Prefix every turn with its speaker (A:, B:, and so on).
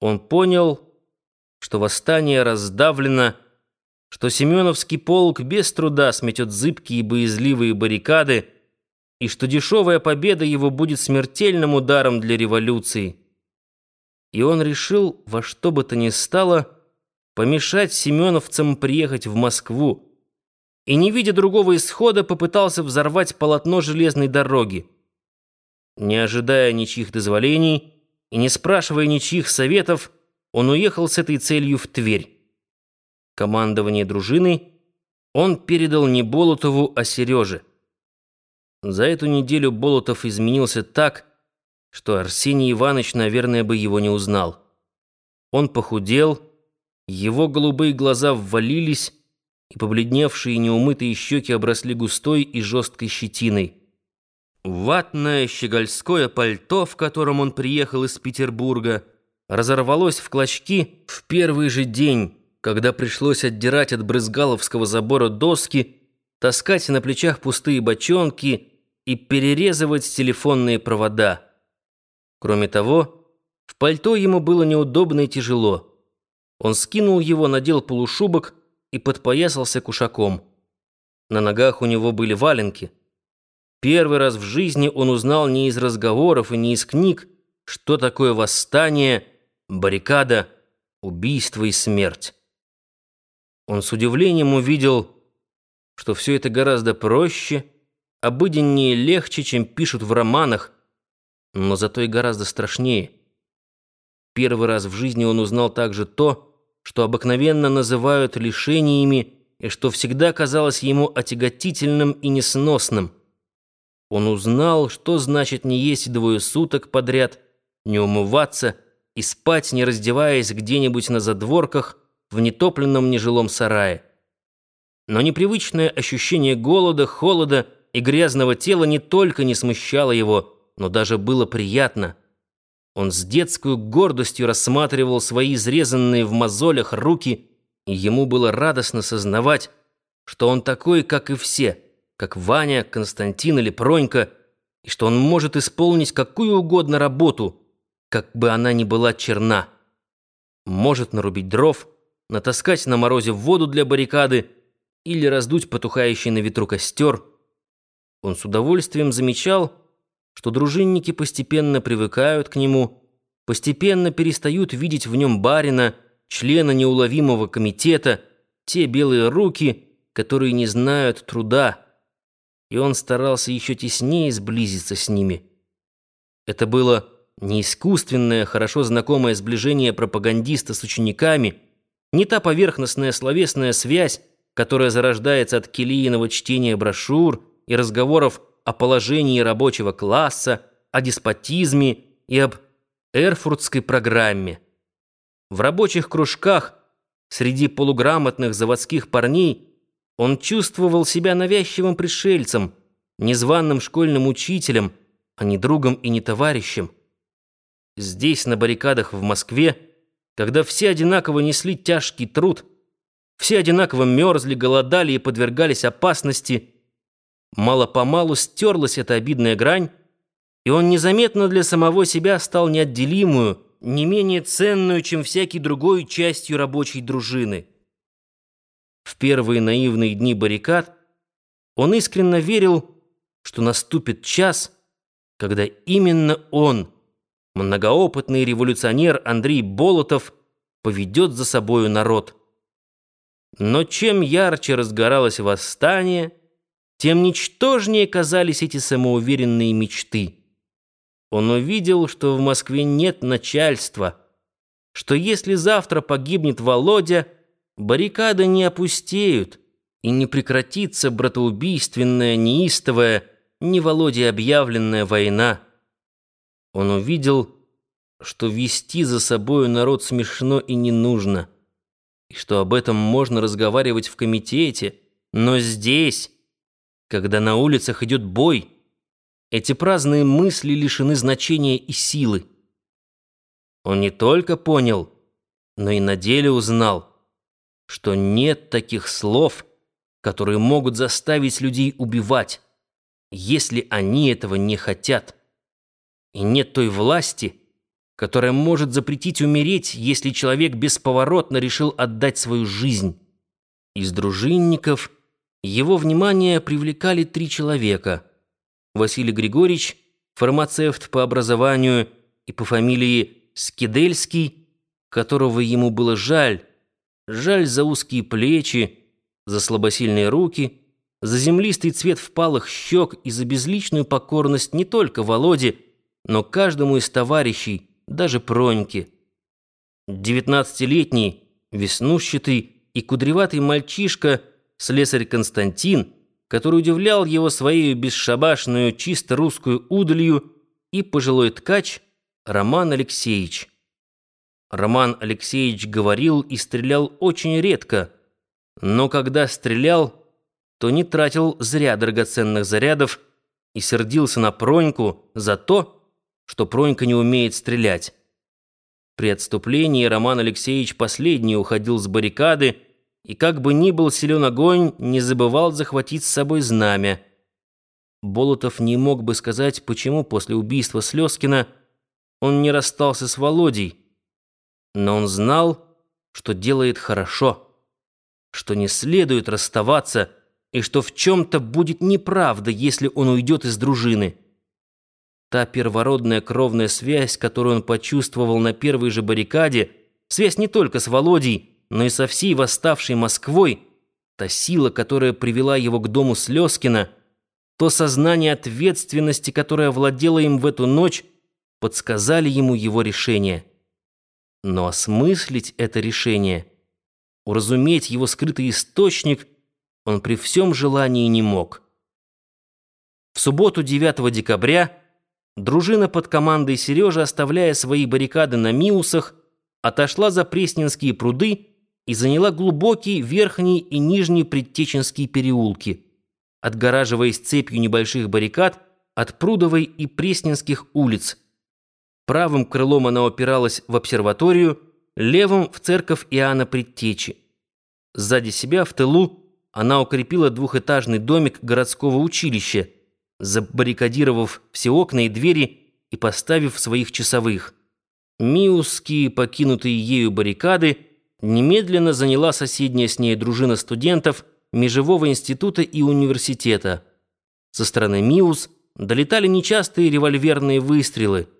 A: Он понял, что восстание раздавлено, что Семеновский полк без труда сметет зыбкие и боязливые баррикады, и что дешевая победа его будет смертельным ударом для революции. И он решил во что бы то ни стало помешать семеновцам приехать в Москву, и, не видя другого исхода, попытался взорвать полотно железной дороги. Не ожидая ничьих дозволений и не спрашивая ничьих советов, он уехал с этой целью в Тверь. Командование дружины он передал не Болотову, а Сереже. За эту неделю Болотов изменился так, что Арсений Иванович, наверное, бы его не узнал. Он похудел, его голубые глаза ввалились, и побледневшие неумытые щеки обросли густой и жесткой щетиной. Ватное щегольское пальто, в котором он приехал из Петербурга, разорвалось в клочки в первый же день, когда пришлось отдирать от брызгаловского забора доски, таскать на плечах пустые бочонки и перерезывать телефонные провода. Кроме того, в пальто ему было неудобно и тяжело. Он скинул его, надел полушубок и подпоясался кушаком. На ногах у него были валенки. Первый раз в жизни он узнал не из разговоров и не из книг, что такое восстание, баррикада, убийство и смерть. Он с удивлением увидел, что все это гораздо проще, обыденнее и легче, чем пишут в романах, но зато и гораздо страшнее. Первый раз в жизни он узнал также то, что обыкновенно называют лишениями и что всегда казалось ему отяготительным и несносным. Он узнал, что значит не есть двое суток подряд, не умываться и спать, не раздеваясь где-нибудь на задворках в нетопленном нежилом сарае. Но непривычное ощущение голода, холода и грязного тела не только не смущало его, но даже было приятно – он с детской гордостью рассматривал свои изрезанные в мозолях руки, и ему было радостно сознавать, что он такой, как и все, как Ваня, Константин или Пронька, и что он может исполнить какую угодно работу, как бы она ни была черна. Может нарубить дров, натаскать на морозе воду для баррикады или раздуть потухающий на ветру костер. Он с удовольствием замечал, что дружинники постепенно привыкают к нему, постепенно перестают видеть в нем барина, члена неуловимого комитета, те белые руки, которые не знают труда. И он старался еще теснее сблизиться с ними. Это было не искусственное, хорошо знакомое сближение пропагандиста с учениками, не та поверхностная словесная связь, которая зарождается от келийного чтения брошюр и разговоров о положении рабочего класса, о деспотизме и об эрфуртской программе. В рабочих кружках среди полуграмотных заводских парней он чувствовал себя навязчивым пришельцем, незваным школьным учителем, а не другом и не товарищем. Здесь, на баррикадах в Москве, когда все одинаково несли тяжкий труд, все одинаково мерзли, голодали и подвергались опасности – Мало-помалу стерлась эта обидная грань, и он незаметно для самого себя стал неотделимую, не менее ценную, чем всякий другой частью рабочей дружины. В первые наивные дни баррикад он искренне верил, что наступит час, когда именно он, многоопытный революционер Андрей Болотов, поведет за собою народ. Но чем ярче разгоралось восстание, тем ничтожнее казались эти самоуверенные мечты. Он увидел, что в Москве нет начальства, что если завтра погибнет Володя, баррикады не опустеют, и не прекратится братоубийственная, неистовая, не Володе объявленная война. Он увидел, что вести за собою народ смешно и не нужно, и что об этом можно разговаривать в комитете, но здесь когда на улицах идет бой, эти праздные мысли лишены значения и силы. Он не только понял, но и на деле узнал, что нет таких слов, которые могут заставить людей убивать, если они этого не хотят. И нет той власти, которая может запретить умереть, если человек бесповоротно решил отдать свою жизнь. Из дружинников его внимание привлекали три человека. Василий Григорьевич, фармацевт по образованию и по фамилии Скидельский, которого ему было жаль, жаль за узкие плечи, за слабосильные руки, за землистый цвет впалых щек и за безличную покорность не только Володе, но каждому из товарищей, даже Проньке. Девятнадцатилетний, веснущатый и кудреватый мальчишка, слесарь Константин, который удивлял его своей бесшабашную, чисто русскую удалью, и пожилой ткач Роман Алексеевич. Роман Алексеевич говорил и стрелял очень редко, но когда стрелял, то не тратил зря драгоценных зарядов и сердился на Проньку за то, что Пронька не умеет стрелять. При отступлении Роман Алексеевич последний уходил с баррикады и, как бы ни был силен огонь, не забывал захватить с собой знамя. Болотов не мог бы сказать, почему после убийства Слезкина он не расстался с Володей, но он знал, что делает хорошо, что не следует расставаться и что в чем-то будет неправда, если он уйдет из дружины. Та первородная кровная связь, которую он почувствовал на первой же баррикаде, связь не только с Володей, но и со всей восставшей Москвой, та сила, которая привела его к дому Слезкина, то сознание ответственности, которое владело им в эту ночь, подсказали ему его решение. Но осмыслить это решение, уразуметь его скрытый источник он при всем желании не мог. В субботу 9 декабря дружина под командой Сережи, оставляя свои баррикады на Миусах, отошла за Пресненские пруды и заняла глубокий верхний и нижний Предтеченские переулки, отгораживаясь цепью небольших баррикад от Прудовой и Пресненских улиц – Правым крылом она опиралась в обсерваторию, левым — в церковь Иоанна Предтечи. Сзади себя, в тылу, она укрепила двухэтажный домик городского училища, забаррикадировав все окна и двери и поставив своих часовых. Миусские, покинутые ею баррикады, немедленно заняла соседняя с ней дружина студентов Межевого института и университета. Со стороны Миус долетали нечастые револьверные выстрелы —